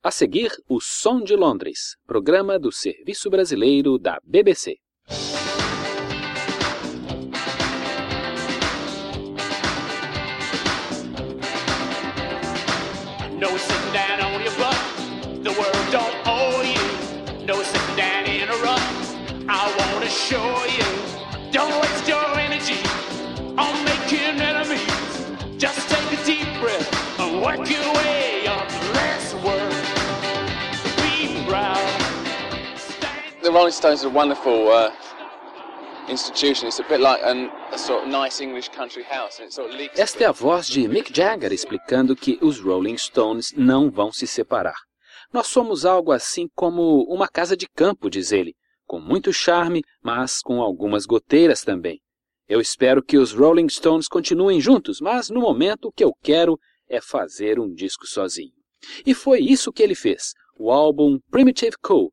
A seguir, o Som de Londres, programa do Serviço Brasileiro da BBC. The Rolling Stones are a wonderful uh, institution. It's a bit like an, a sort of nice English country house, and it sort of leaks. Esta é a voz de Mick Jagger explicando que os Rolling Stones não vão se separar. Nós somos algo assim como uma casa de campo, diz ele, com muito charme, mas com algumas goteiras também. Eu espero que os Rolling Stones continuem juntos, mas no momento o que eu quero é fazer um disco sozinho. E foi isso que ele fez, o álbum Primitive Cool,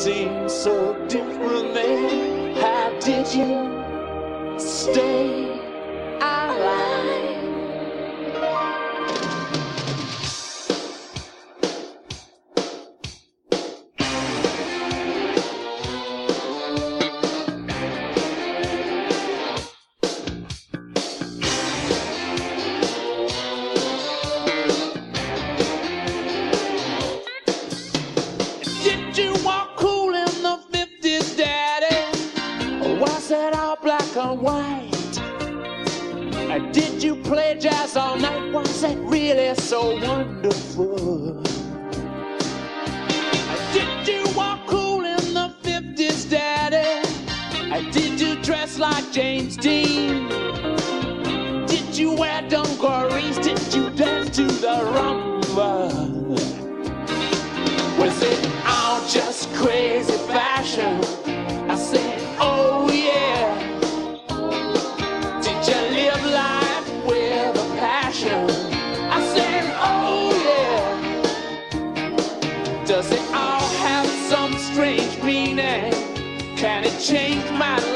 seems so different then how did you stay white? Did you play jazz all night? Was that really so wonderful? Did you walk cool in the 50s, Daddy? Did you dress like James Dean? Did you wear dungarees? Did you dance to the rumba? Was it all just crazy fashion? Does it all have some strange meaning? Can it change my life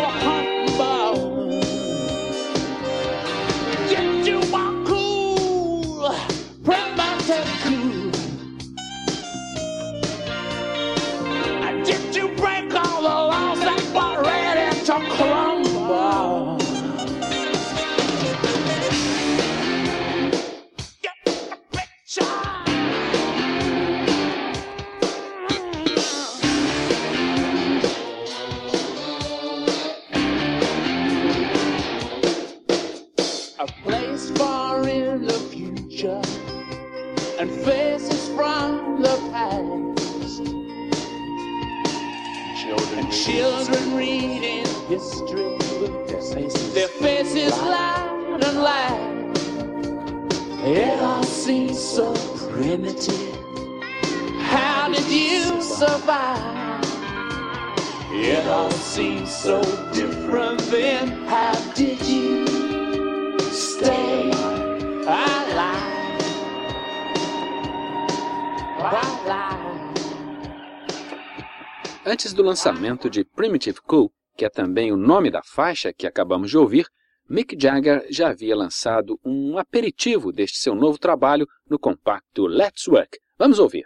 我 place far in the future and faces from the past. Children. And children reading history their faces, their faces loud and loud. It all seems so primitive. How did you survive? It all seems so different then. How did you Antes do lançamento de Primitive Cool, que é também o nome da faixa que acabamos de ouvir, Mick Jagger já havia lançado um aperitivo deste seu novo trabalho no compacto Let's Work. Vamos ouvir.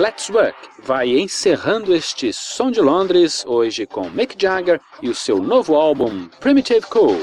Let's Work vai encerrando este som de Londres, hoje com Mick Jagger e o seu novo álbum Primitive Cool.